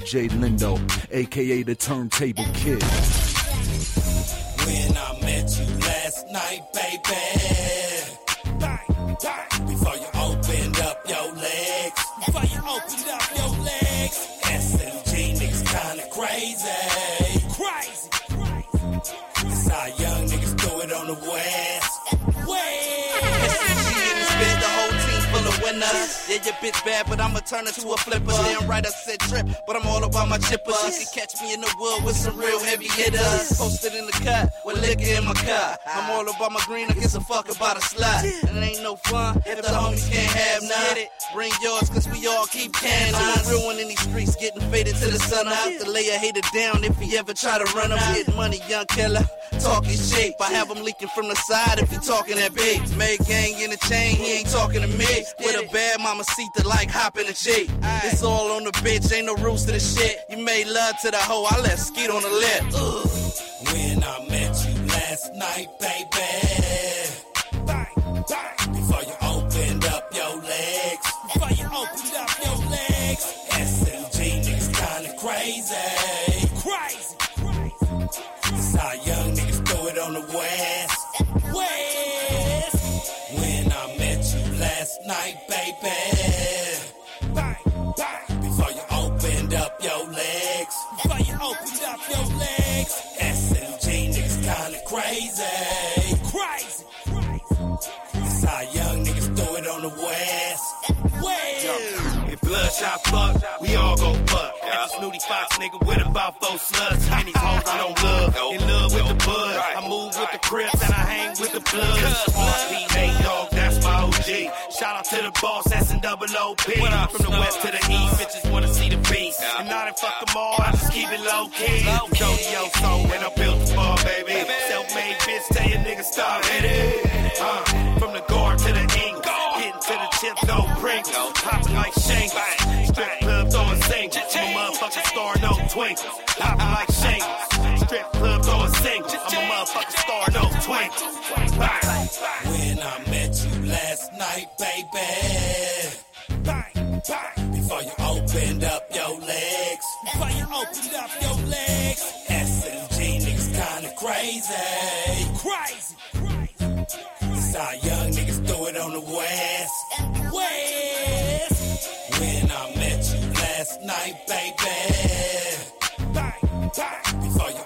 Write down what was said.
DJ Lindo, aka the Turntable Kid. When I met you last night, baby. Bang, bang. Before you opened up your legs. Before you opened up your legs. SMG niggas kinda crazy. Yeah, your bitch bad, but I'ma turn her to a flipper. Damn right, I said trip, but I'm all about my chippers. You can catch me in the wood with some real heavy hitters. Posted in the cut with liquor in my cup. I'm all about my green, I gives a fuck about a slut. And it ain't no fun if the homies can't have none. Bring yours, cause we all keep cans. I'm one in these streets, getting faded to the sun. I have to lay a hater down if he ever try to run him. Getting money, young killer. Talking shit. I have him leaking from the side if he talking that big. Made gang in the chain, he ain't talking to me. With a bad mama seat that like hopping a G. It's all on the bitch, ain't no rules to the shit. You made love to the hoe, I left skeet on the lip. Ugh. When I met you last night, baby. Your legs. SMG niggas kinda crazy. Crazy. This how young niggas do it on the west. West. If bloodshot fuck, we all gon' fuck. Yeah. Snooty Fox nigga with about four sluts. And these hoes I don't love. In love with the bud. I move with the crips and I hang with the bloods. RP Nate Dogg, that's my OG. Shout out to the boss, S and double OP. From the west to the east, bitches wanna see low key. Jodie so when I'm built bar, baby. Self-made bitch, tell your niggas stop it. Uh, from the guard to the ink. Getting to the chips, no prinks. Popping like shanks. Strip club throwing sink. I'm a motherfucking star, no twinkles. Popping like shanks. Strip club throwing sink. I'm a motherfucking star, no twinkles. When I met you last night, baby. Bang, bang. Before you opened up crazy. Crazy. It's all young niggas throw it on the west. West. When I met you last night, baby. Bang, bang. Before you